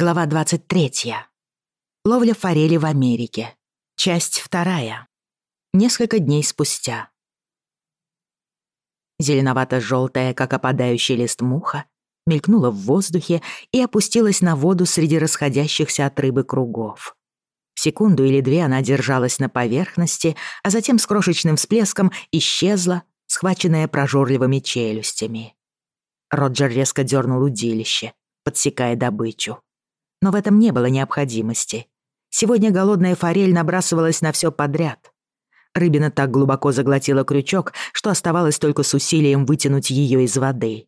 Глава 23. Ловля форели в Америке. Часть вторая. Несколько дней спустя. Зеленовато-желтая, как опадающий лист муха, мелькнула в воздухе и опустилась на воду среди расходящихся от рыбы кругов. Секунду или две она держалась на поверхности, а затем с крошечным всплеском исчезла, схваченная прожорливыми челюстями. Роджер резко дернул удилище, подсекая добычу но в этом не было необходимости. Сегодня голодная форель набрасывалась на всё подряд. Рыбина так глубоко заглотила крючок, что оставалось только с усилием вытянуть её из воды.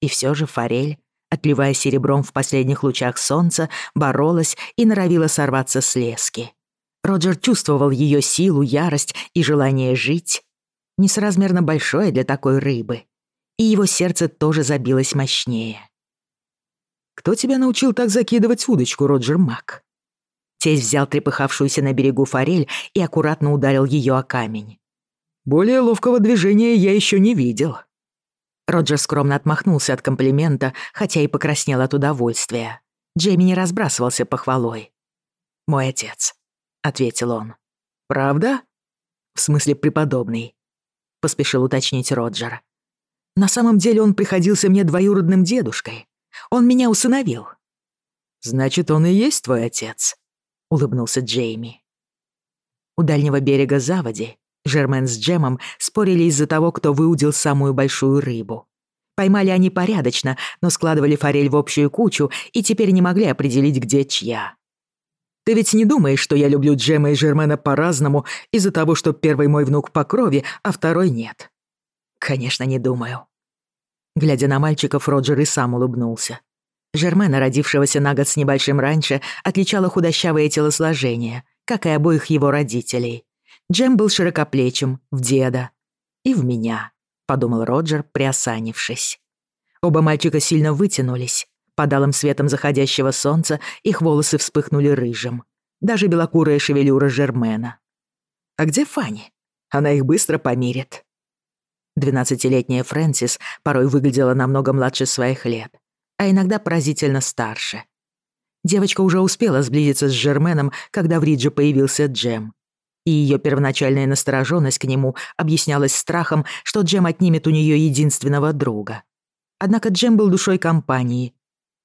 И всё же форель, отливая серебром в последних лучах солнца, боролась и норовила сорваться с лески. Роджер чувствовал её силу, ярость и желание жить, несоразмерно большое для такой рыбы. И его сердце тоже забилось мощнее. Кто тебя научил так закидывать удочку, Роджер Мак?» Тесть взял трепыхавшуюся на берегу форель и аккуратно ударил ее о камень. «Более ловкого движения я еще не видел». Роджер скромно отмахнулся от комплимента, хотя и покраснел от удовольствия. Джейми не разбрасывался похвалой. «Мой отец», — ответил он. «Правда?» «В смысле преподобный», — поспешил уточнить Роджер. «На самом деле он приходился мне двоюродным дедушкой. Он меня усыновил». «Значит, он и есть твой отец», — улыбнулся Джейми. У дальнего берега заводи Жермен с Джемом спорили из-за того, кто выудил самую большую рыбу. Поймали они порядочно, но складывали форель в общую кучу и теперь не могли определить, где чья. «Ты ведь не думаешь, что я люблю Джема и Жермена по-разному из-за того, что первый мой внук по крови, а второй нет?» «Конечно, не думаю», Глядя на мальчиков, Роджер и сам улыбнулся. Жермена, родившегося на год с небольшим раньше, отличало худощавое телосложение, как и обоих его родителей. Джем был широкоплечим, в деда. «И в меня», — подумал Роджер, приосанившись. Оба мальчика сильно вытянулись. Под алым светом заходящего солнца их волосы вспыхнули рыжим. Даже белокурая шевелюра Жермена. «А где Фанни? Она их быстро помирит», Двенадцатилетняя Фрэнсис порой выглядела намного младше своих лет, а иногда поразительно старше. Девочка уже успела сблизиться с Жерменом, когда в Ридже появился Джем. И ее первоначальная настороженность к нему объяснялась страхом, что Джем отнимет у нее единственного друга. Однако Джем был душой компании,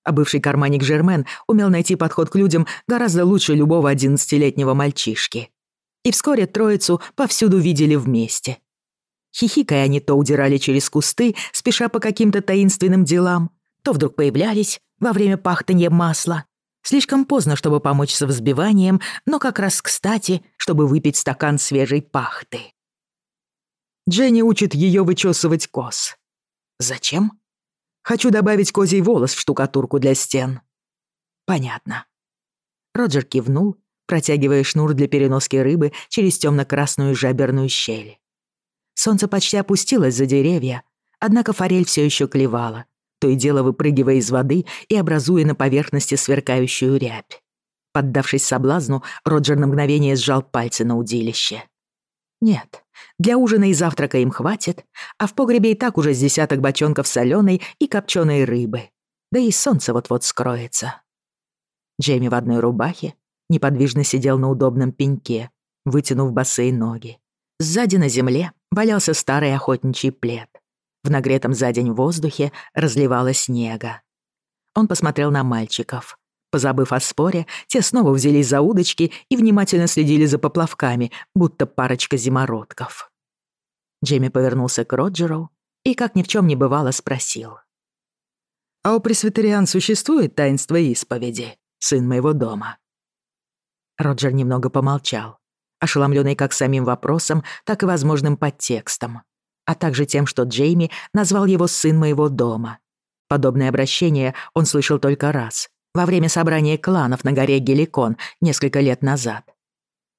а бывший карманник Жермен умел найти подход к людям гораздо лучше любого одиннадцатилетнего мальчишки. И вскоре троицу повсюду видели вместе — Хихикая, они то удирали через кусты, спеша по каким-то таинственным делам, то вдруг появлялись во время пахтанья масла. Слишком поздно, чтобы помочь со взбиванием, но как раз кстати, чтобы выпить стакан свежей пахты. Дженни учит ее вычесывать коз. Зачем? Хочу добавить козий волос в штукатурку для стен. Понятно. Роджер кивнул, протягивая шнур для переноски рыбы через темно-красную жаберную щель. Солнце почти опустилось за деревья, однако форель все еще клевала, то и дело выпрыгивая из воды и образуя на поверхности сверкающую рябь. Поддавшись соблазну, Роджер на мгновение сжал пальцы на удилище. Нет, для ужина и завтрака им хватит, а в погребе и так уже с десяток бочонков соленой и копченой рыбы. Да и солнце вот-вот скроется. Джейми в одной рубахе неподвижно сидел на удобном пеньке, вытянув босые ноги. Сзади на земле валялся старый охотничий плед. В нагретом за день воздухе разливалось снега. Он посмотрел на мальчиков. Позабыв о споре, те снова взялись за удочки и внимательно следили за поплавками, будто парочка зимородков. Джейми повернулся к Роджеру и, как ни в чем не бывало, спросил. «А у пресвитериан существует таинство исповеди, сын моего дома?» Роджер немного помолчал ошеломленный как самим вопросом, так и возможным подтекстом, а также тем, что Джейми назвал его «сын моего дома». Подобное обращение он слышал только раз, во время собрания кланов на горе Геликон несколько лет назад.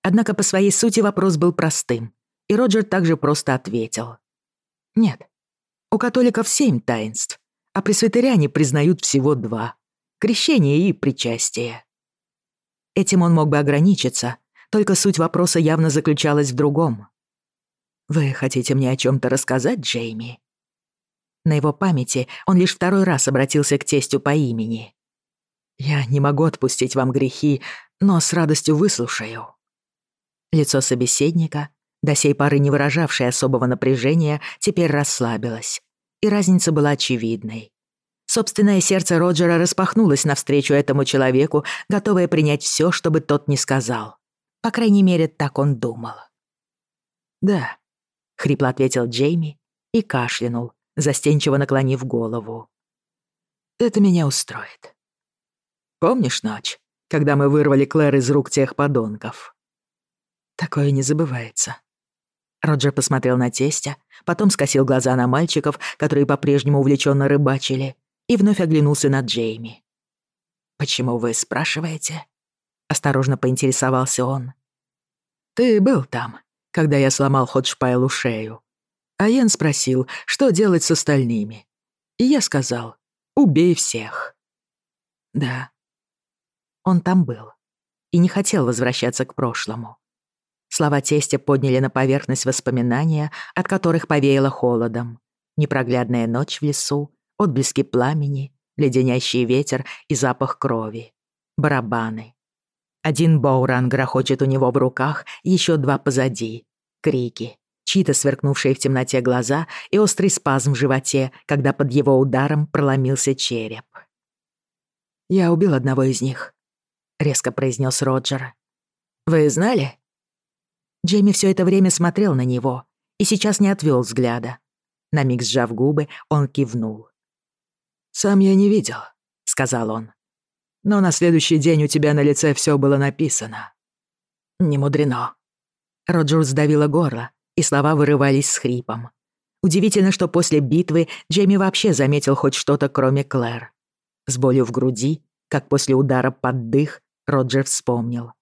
Однако по своей сути вопрос был простым, и Роджер также просто ответил. «Нет, у католиков семь таинств, а пресвитериане признают всего два — крещение и причастие». Этим он мог бы ограничиться, Только суть вопроса явно заключалась в другом. «Вы хотите мне о чем то рассказать, Джейми?» На его памяти он лишь второй раз обратился к тестю по имени. «Я не могу отпустить вам грехи, но с радостью выслушаю». Лицо собеседника, до сей поры не выражавшее особого напряжения, теперь расслабилось, и разница была очевидной. Собственное сердце Роджера распахнулось навстречу этому человеку, готовое принять все, что бы тот ни сказал. По крайней мере, так он думал. «Да», — хрипло ответил Джейми и кашлянул, застенчиво наклонив голову. «Это меня устроит. Помнишь ночь, когда мы вырвали Клэр из рук тех подонков?» Такое не забывается. Роджер посмотрел на тестя, потом скосил глаза на мальчиков, которые по-прежнему увлеченно рыбачили, и вновь оглянулся на Джейми. «Почему вы спрашиваете?» — осторожно поинтересовался он. «Ты был там, когда я сломал ход Шпайлу шею». А Ян спросил, что делать с остальными. И я сказал, «Убей всех». Да, он там был и не хотел возвращаться к прошлому. Слова тестя подняли на поверхность воспоминания, от которых повеяло холодом. Непроглядная ночь в лесу, отблески пламени, леденящий ветер и запах крови. Барабаны, один бауран грохочет у него в руках, еще два позади. Крики. Чьи-то сверкнувшие в темноте глаза и острый спазм в животе, когда под его ударом проломился череп. «Я убил одного из них», — резко произнес Роджер. «Вы знали?» Джейми все это время смотрел на него и сейчас не отвел взгляда. На миг сжав губы, он кивнул. «Сам я не видел», — сказал он но на следующий день у тебя на лице все было написано». «Не мудрено». Роджер сдавила горло, и слова вырывались с хрипом. Удивительно, что после битвы Джейми вообще заметил хоть что-то, кроме Клэр. С болью в груди, как после удара под дых, Роджер вспомнил.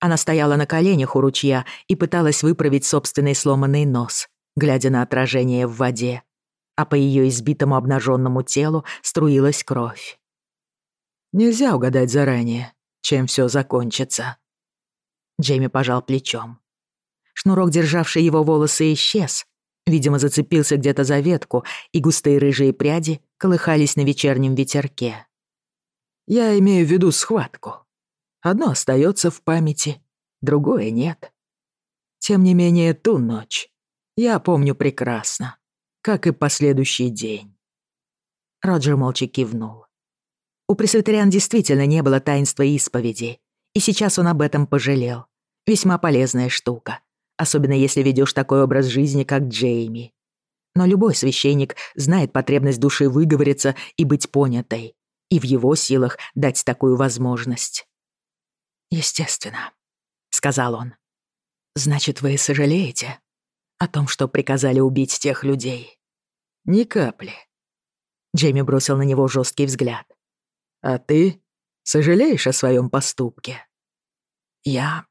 Она стояла на коленях у ручья и пыталась выправить собственный сломанный нос, глядя на отражение в воде. А по ее избитому обнаженному телу струилась кровь. Нельзя угадать заранее, чем все закончится. Джейми пожал плечом. Шнурок, державший его волосы, исчез. Видимо, зацепился где-то за ветку, и густые рыжие пряди колыхались на вечернем ветерке. Я имею в виду схватку. Одно остается в памяти, другое нет. Тем не менее, ту ночь я помню прекрасно, как и последующий день. Роджер молча кивнул. У пресвитериан действительно не было таинства исповеди, и сейчас он об этом пожалел. Весьма полезная штука, особенно если ведешь такой образ жизни, как Джейми. Но любой священник знает потребность души выговориться и быть понятой, и в его силах дать такую возможность. «Естественно», — сказал он. «Значит, вы сожалеете о том, А ты сожалеешь о своем поступке?» «Я...»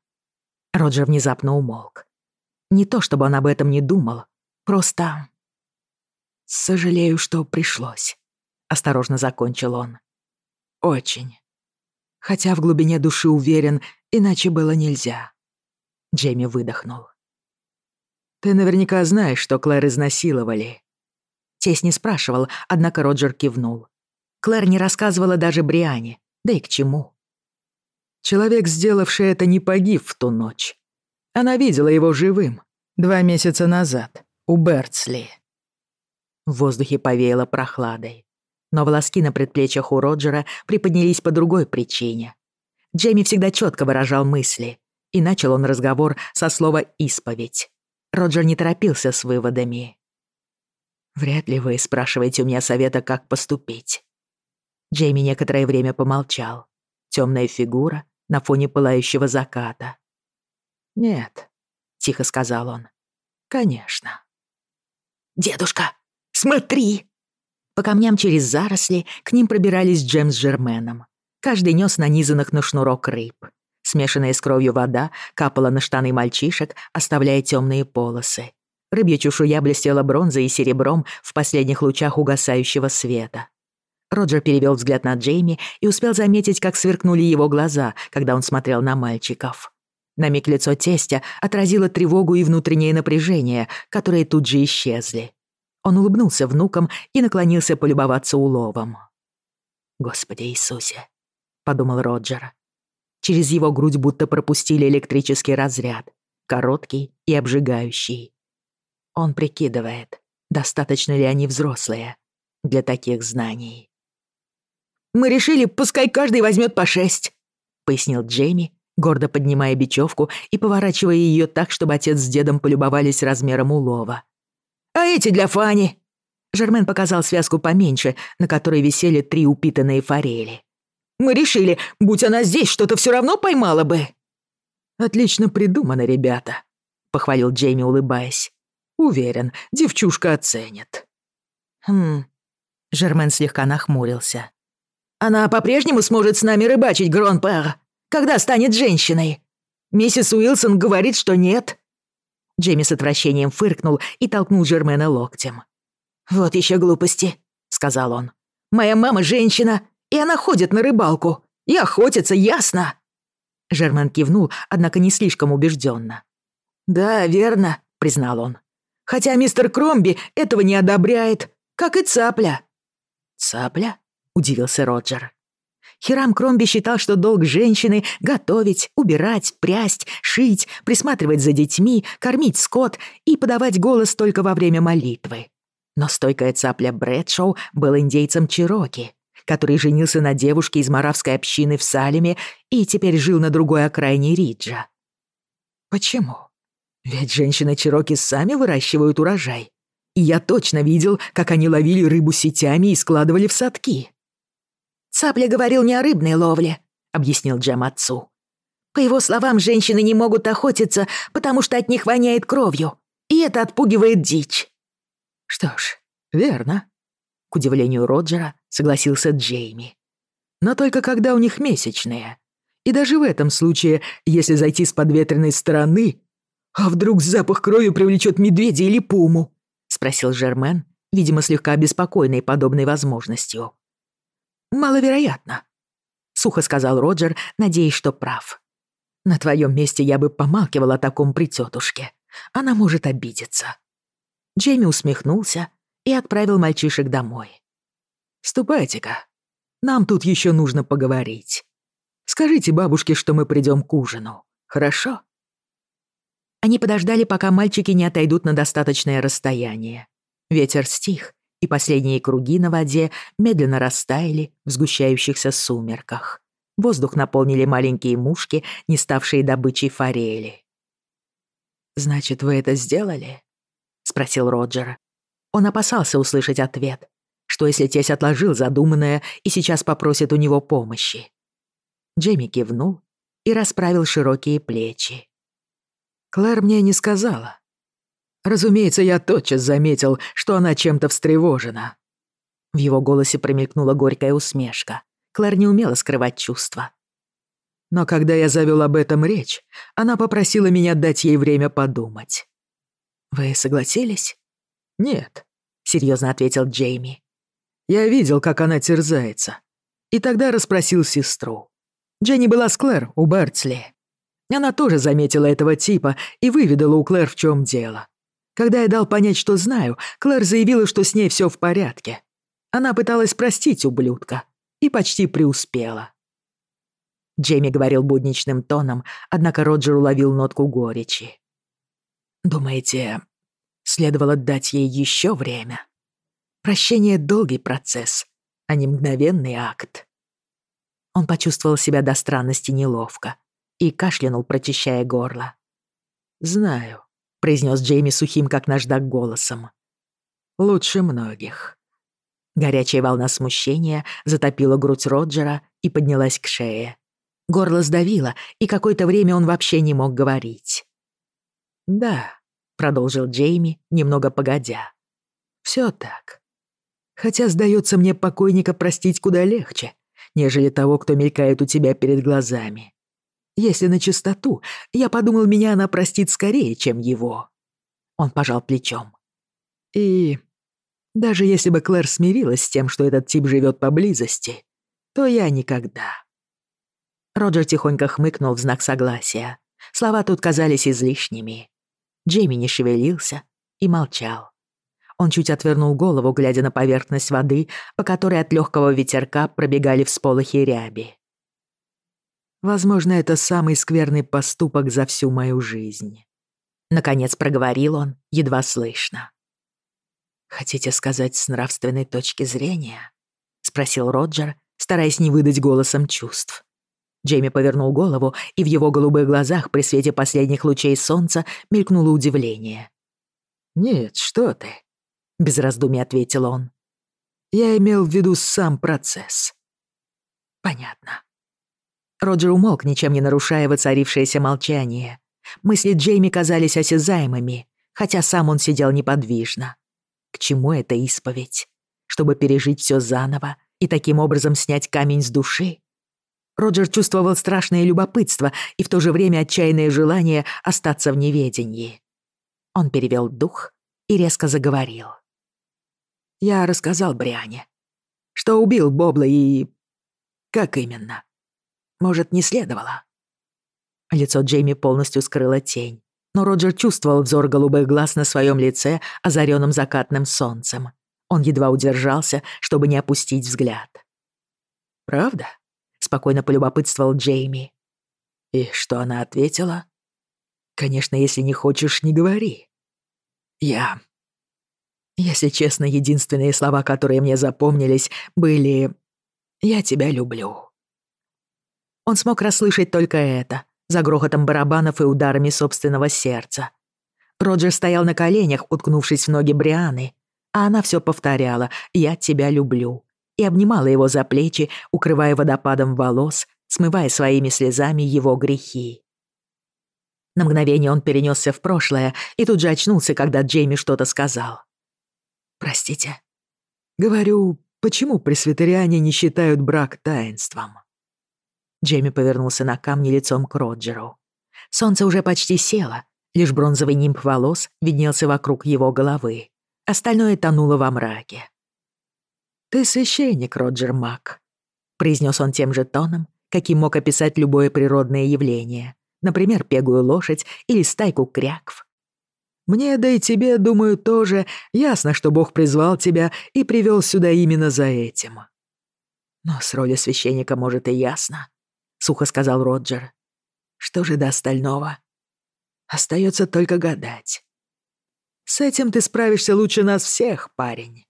Роджер внезапно умолк. Не то, чтобы он об этом не думал, просто... «Сожалею, что пришлось», — осторожно закончил он. «Очень. Хотя в глубине души уверен, иначе было нельзя». Джейми выдохнул. «Ты наверняка знаешь, что Клэр изнасиловали». Тесть не спрашивал, однако Роджер кивнул. Клэр не рассказывала даже Бриане. Да и к чему? Человек, сделавший это, не погиб в ту ночь. Она видела его живым два месяца назад у Бертсли. В воздухе повеяло прохладой. Но волоски на предплечьях у Роджера приподнялись по другой причине. Джейми всегда четко выражал мысли, и начал он разговор со слова «исповедь». Роджер не торопился с выводами. «Вряд ли вы спрашиваете у меня совета, как поступить. Джейми некоторое время помолчал. Темная фигура на фоне пылающего заката. «Нет», — тихо сказал он. «Конечно». «Дедушка, смотри!» По камням через заросли к ним пробирались Джем с Жерменом. Каждый нес нанизанных на шнурок рыб. Смешанная с кровью вода капала на штаны мальчишек, оставляя темные полосы. Рыбья чешуя блестела бронзой и серебром в последних лучах угасающего света. Роджер перевел взгляд на Джейми и успел заметить, как сверкнули его глаза, когда он смотрел на мальчиков. На миг лицо тестя отразило тревогу и внутреннее напряжение, которые тут же исчезли. Он улыбнулся внукам и наклонился полюбоваться уловом. «Господи Иисусе!» — подумал Роджер. Через его грудь будто пропустили электрический разряд, короткий и обжигающий. Он прикидывает, достаточно ли они взрослые для таких знаний. «Мы решили, пускай каждый возьмет по шесть», — пояснил Джейми, гордо поднимая бечевку и поворачивая ее так, чтобы отец с дедом полюбовались размером улова. «А эти для Фани!» Жермен показал связку поменьше, на которой висели три упитанные форели. Мы решили, будь она здесь, что-то все равно поймала бы». «Отлично придумано, ребята», — похвалил Джейми, улыбаясь. «Уверен, девчушка оценит». «Хм...» — Жермен слегка нахмурился. Она по-прежнему сможет с нами рыбачить, Гронпер? Когда станет женщиной? Миссис Уилсон говорит, что нет». Джейми с отвращением фыркнул и толкнул Жермена локтем. «Вот еще глупости», — сказал он. «Моя мама женщина, и она ходит на рыбалку. И охотится, ясно?» Жермен кивнул, однако не слишком убежденно. «Да, верно», — признал он. «Хотя мистер Кромби этого не одобряет, как и цапля». «Цапля?» удивился Роджер. Хирам Кромби считал, что долг женщины — готовить, убирать, прясть, шить, присматривать за детьми, кормить скот и подавать голос только во время молитвы. Но стойкая цапля Брэдшоу был индейцем Чироки, который женился на девушке из маравской общины в Салеме и теперь жил на другой окраине Риджа. Почему? Ведь женщины Чироки сами выращивают урожай. И я точно видел, как они ловили рыбу сетями и складывали в садки. «Цапля говорил не о рыбной ловле», — объяснил Джем отцу. «По его словам, женщины не могут охотиться, потому что от них воняет кровью, и это отпугивает дичь». Что ж, верно. К удивлению Роджера, согласился Джейми. Но только когда у них месячные. И даже в этом случае, если зайти с подветренной стороны... «А вдруг запах крови привлечет медведя или пуму?» — спросил Жермен, видимо, слегка обеспокоенный подобной возможностью. «Маловероятно», — сухо сказал Роджер, надеясь, что прав. «На твоем месте я бы помалкивал о таком при тетушке. Она может обидеться». Джейми усмехнулся и отправил мальчишек домой. «Ступайте-ка. Нам тут еще нужно поговорить. Скажите бабушке, что мы придем к ужину, хорошо?» Они подождали, пока мальчики не отойдут на достаточное расстояние. Ветер стих, и последние круги на воде медленно растаяли в сгущающихся сумерках. Воздух наполнили маленькие мушки, не ставшие добычей форели. «Значит, вы это сделали?» — спросил Роджер. Он опасался услышать ответ. Что если тесть отложил задуманное и сейчас попросит у него помощи? Джейми кивнул и расправил широкие плечи. «Клэр мне не сказала», Разумеется, я тотчас заметил, что она чем-то встревожена». В его голосе промелькнула горькая усмешка. Клэр не умела скрывать чувства. Но когда я завел об этом речь, она попросила меня дать ей время подумать. «Вы согласились?» «Нет», — серьезно ответил Джейми. «Я видел, как она терзается. И тогда расспросил сестру. Дженни была с Клэр у Бертсли. Она тоже заметила этого типа и выведала у Клэр, в чем дело. Когда я дал понять, что знаю, Клэр заявила, что с ней все в порядке. Она пыталась простить ублюдка и почти преуспела. Джейми говорил будничным тоном, однако Роджер уловил нотку горечи. «Думаете, следовало дать ей еще время? Прощение — долгий процесс, а не мгновенный акт». Он почувствовал себя до странности неловко и кашлянул, прочищая горло. «Знаю. произнес Джейми сухим, как наждак, голосом. «Лучше многих». Горячая волна смущения затопила грудь Роджера и поднялась к шее. Горло сдавило, и какое-то время он вообще не мог говорить. «Да», — продолжил Джейми, немного погодя. «Всё так. Хотя, сдается мне, покойника простить куда легче, нежели того, кто мелькает у тебя перед глазами. Если на чистоту, я подумал, меня она простит скорее, чем его. Он пожал плечом. И даже если бы Клэр смирилась с тем, что этот тип живет поблизости, то я никогда. Роджер тихонько хмыкнул в знак согласия. Слова тут казались излишними. Джейми не шевелился и молчал. Он чуть отвернул голову, глядя на поверхность воды, по которой от легкого ветерка пробегали всполохи ряби. Возможно, это самый скверный поступок за всю мою жизнь. Наконец проговорил он, едва слышно. «Хотите сказать с нравственной точки зрения?» — спросил Роджер, стараясь не выдать голосом чувств. Джейми повернул голову, и в его голубых глазах при свете последних лучей солнца мелькнуло удивление. «Нет, что ты», — без раздумий ответил он. «Я имел в виду сам процесс». «Понятно», Роджер умолк, ничем не нарушая воцарившееся молчание. Мысли Джейми казались осязаемыми, хотя сам он сидел неподвижно. К чему эта исповедь? Чтобы пережить все заново и таким образом снять камень с души? Роджер чувствовал страшное любопытство и в то же время отчаянное желание остаться в неведении. Он перевел дух и резко заговорил. «Я рассказал Бриане, что убил Бобла и... как именно?» Может, не следовало?» Лицо Джейми полностью скрыло тень, но Роджер чувствовал взор голубых глаз на своем лице, озаренным закатным солнцем. Он едва удержался, чтобы не опустить взгляд. «Правда?» — спокойно полюбопытствовал Джейми. И что она ответила? «Конечно, если не хочешь, не говори». «Я...» Если честно, единственные слова, которые мне запомнились, были «Я тебя люблю». Он смог расслышать только это, за грохотом барабанов и ударами собственного сердца. Роджер стоял на коленях, уткнувшись в ноги Брианы, а она все повторяла «Я тебя люблю» и обнимала его за плечи, укрывая водопадом волос, смывая своими слезами его грехи. На мгновение он перенесся в прошлое и тут же очнулся, когда Джейми что-то сказал. «Простите». «Говорю, почему пресвитериане не считают брак таинством?» Джейми повернулся на камни лицом к Роджеру. Солнце уже почти село, лишь бронзовый нимб волос виднелся вокруг его головы. Остальное тонуло во мраке. «Ты священник, Роджер Мак», — произнес он тем же тоном, каким мог описать любое природное явление, например, пегую лошадь или стайку крякв. «Мне, да и тебе, думаю, тоже ясно, что Бог призвал тебя и привел сюда именно за этим. Но с роли священника, может, и ясно сухо сказал Роджер. Что же до остального? Остается только гадать. С этим ты справишься лучше нас всех, парень,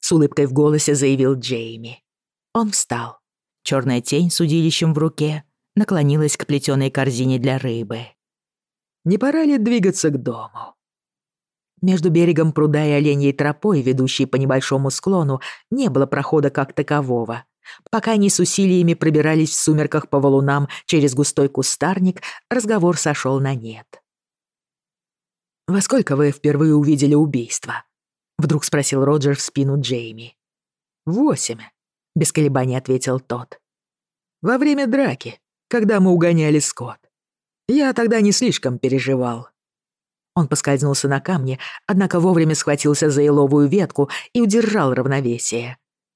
с улыбкой в голосе заявил Джейми. Он встал. Черная тень с удилищем в руке наклонилась к плетеной корзине для рыбы. Не пора ли двигаться к дому? Между берегом пруда и оленьей тропой, ведущей по небольшому склону, не было прохода как такового. Пока они с усилиями пробирались в сумерках по валунам через густой кустарник, разговор сошел на нет. «Во сколько вы впервые увидели убийство?» — вдруг спросил Роджер в спину Джейми. «Восемь», — без колебаний ответил тот. «Во время драки, когда мы угоняли скот. Я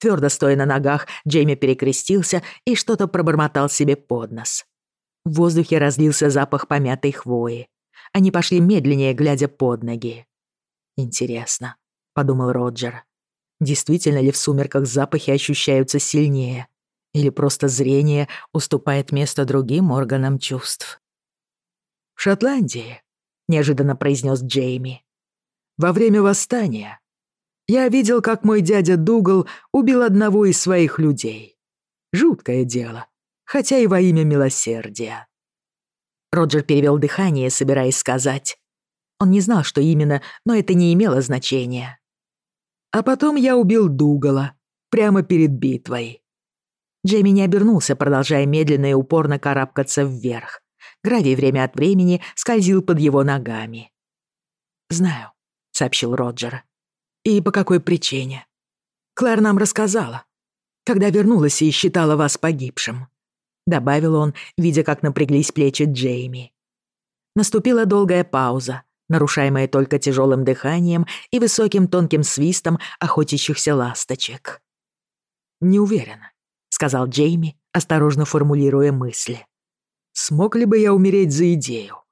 тогда не слишком переживал». Он поскользнулся на камне, однако вовремя схватился за еловую ветку и удержал равновесие. Твердо стоя на ногах, Джейми перекрестился и что-то пробормотал себе под нос. В воздухе разлился запах помятой хвои. Они пошли медленнее, глядя под ноги. «Интересно», — подумал Роджер. «Действительно ли в сумерках запахи ощущаются сильнее? Или просто зрение уступает место другим органам чувств?» «В Шотландии», — неожиданно произнес Джейми. «Во время восстания я видел, как мой дядя Дугал убил одного из своих людей. Жуткое дело, хотя и во имя милосердия. Роджер перевел дыхание, собираясь сказать. Он не знал, что именно, но это не имело значения. А потом я убил Дугала, прямо перед битвой. Джейми не обернулся, продолжая медленно и упорно карабкаться и по какой причине. Клэр нам рассказала, когда вернулась и считала вас погибшим», — добавил он, видя, как напряглись плечи Джейми. Наступила долгая пауза, нарушаемая только тяжелым дыханием и высоким тонким свистом охотящихся ласточек. «Не уверена», — сказал Джейми, осторожно формулируя мысли. «Смог ли бы я умереть за идею?»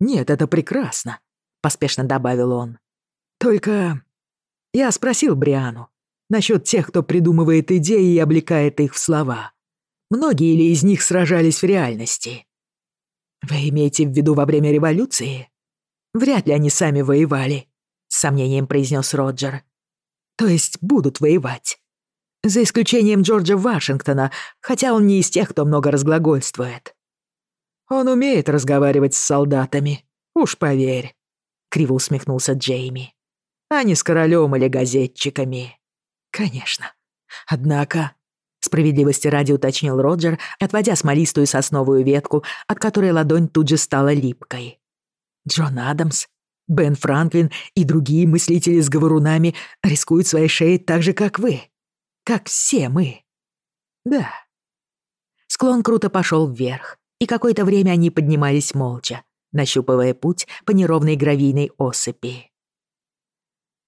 «Нет, это прекрасно», — поспешно добавил он. «Только я спросил Бриану насчет тех, кто придумывает идеи и облекает их в слова. Многие ли из них сражались в реальности? Вы имеете в виду во время революции? Вряд ли они сами воевали, с сомнением произнес Роджер. То есть будут воевать. За исключением Джорджа Вашингтона, хотя он не из тех, кто много разглагольствует. Он умеет разговаривать с солдатами, уж поверь, криво усмехнулся Джейми а не с королем или газетчиками». «Конечно. Однако...» Справедливости ради уточнил Роджер, отводя смолистую сосновую ветку, от которой ладонь тут же стала липкой. Джон Адамс, Бен Франклин и другие мыслители с говорунами рискуют своей шеей так же, как вы. Как все мы. Да. Склон круто пошел вверх, и какое-то время они поднимались молча, нащупывая путь по неровной гравийной осыпи.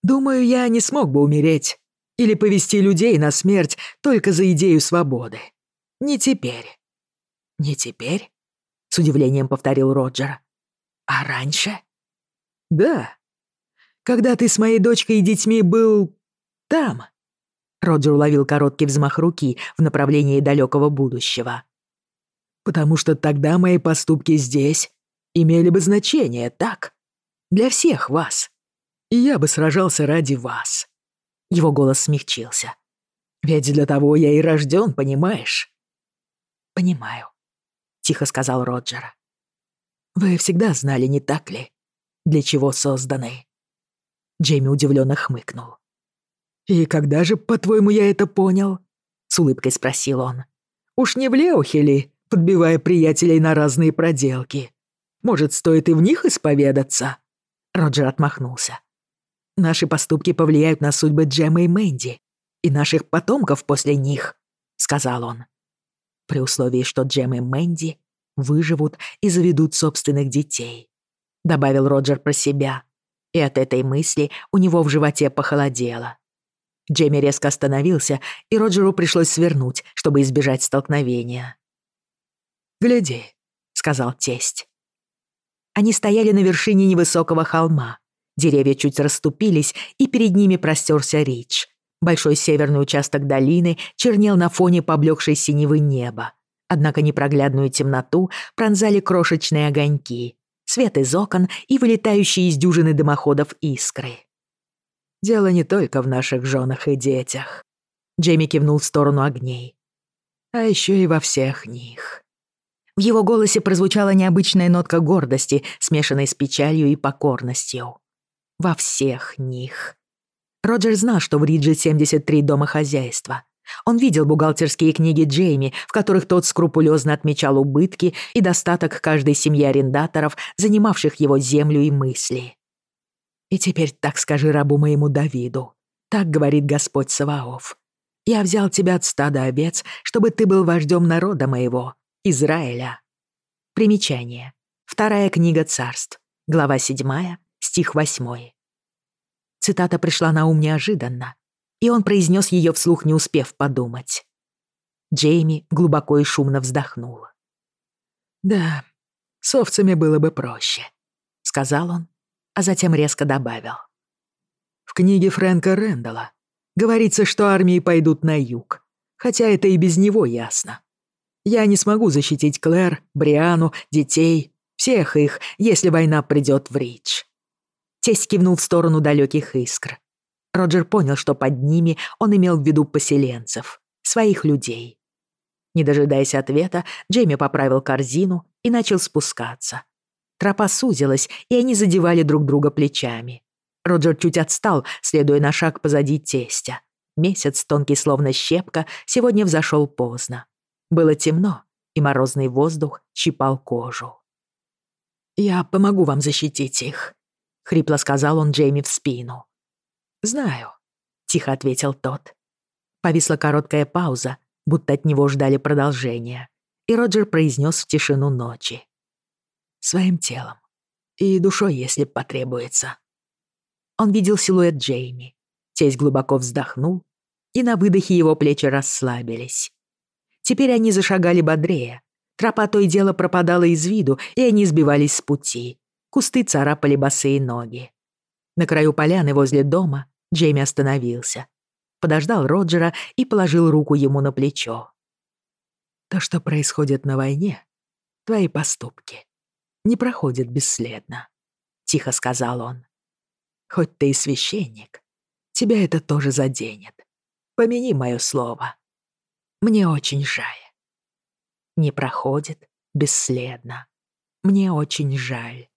Думаю, я не смог бы умереть или повести людей на смерть только за идею свободы. Не теперь. Не теперь? С удивлением повторил Роджер. А раньше? Да. Когда ты с моей дочкой и детьми был... там. Роджер уловил короткий взмах руки в направлении далекого будущего. Потому что тогда мои поступки здесь имели бы значение, так? Для всех вас. И я бы сражался ради вас». Его голос смягчился. «Ведь для того я и рожден, понимаешь?» «Понимаю», — тихо сказал Роджер. «Вы всегда знали, не так ли, для чего созданы?» Джейми удивленно хмыкнул. «И когда же, по-твоему, я это понял?» — с улыбкой спросил он. «Уж не в Леухе ли, подбивая приятелей Наши поступки повлияют на судьбы Джема и Мэнди и наших потомков после них», — сказал он. «При условии, что Джем и Мэнди выживут и заведут собственных детей», — добавил Роджер про себя. И от этой мысли у него в животе похолодело. Джемми резко остановился, и Роджеру пришлось свернуть, чтобы избежать столкновения. «Гляди», — сказал тесть. Они стояли на вершине невысокого холма, Деревья чуть расступились, и перед ними простерся Рич. Большой северный участок долины чернел на фоне поблекшей синевы неба. Однако непроглядную темноту пронзали крошечные огоньки, свет из окон и вылетающие из дюжины дымоходов искры. «Дело не только в наших женах и детях», — Джейми кивнул в сторону огней. «А еще и во всех них». В его голосе прозвучала необычная нотка гордости, смешанной с печалью и покорностью во всех них. Роджер знал, что в Риджи 73 дома хозяйства. Он видел бухгалтерские книги Джейми, в которых тот скрупулезно отмечал убытки и достаток каждой семьи арендаторов, занимавших его землю и мысли. «И теперь так скажи рабу моему Давиду», — так говорит Господь Саваоф. «Я взял тебя от стада овец, чтобы ты был вождем народа моего, Израиля». Примечание. Вторая книга царств, глава 7, стих 8. Цитата пришла на ум неожиданно, и он произнес ее вслух, не успев подумать. Джейми глубоко и шумно вздохнул. «Да, с овцами было бы проще», — сказал он, а затем резко добавил. «В книге Фрэнка Рэндалла говорится, что армии пойдут на юг, хотя это и без него ясно. Я не смогу защитить Клэр, Бриану, детей, всех их, если война придет в Рич. Тесть кивнул в сторону далеких искр. Роджер понял, что под ними он имел в виду поселенцев, своих людей. Не дожидаясь ответа, Джейми поправил корзину и начал спускаться. Тропа сузилась, и они задевали друг друга плечами. Роджер чуть отстал, следуя на шаг позади тестя. Месяц, тонкий словно щепка, сегодня взошел поздно. Было темно, и морозный воздух щипал кожу. «Я помогу вам защитить их», — Хрипло сказал он Джейми в спину. «Знаю», — тихо ответил тот. Повисла короткая пауза, будто от него ждали продолжения, и Роджер произнес в тишину ночи. «Своим телом. И душой, если потребуется». Он видел силуэт Джейми. Тесть глубоко вздохнул, и на выдохе его плечи расслабились. Теперь они зашагали бодрее. Тропа то и дело пропадала из виду, и они сбивались с пути. Кусты царапали босые ноги. На краю поляны возле дома Джейми остановился. Подождал Роджера и положил руку ему на плечо. То, что происходит на войне, твои поступки, не проходят бесследно, — тихо сказал он. Хоть ты и священник, тебя это тоже заденет. Помяни мое слово. Мне очень жаль. Не проходит бесследно. Мне очень жаль.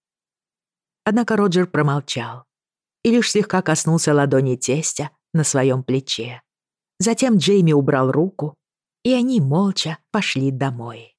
Однако Роджер промолчал. И лишь слегка коснулся ладони тестя на своем плече. Затем Джейми убрал руку, и они молча пошли домой.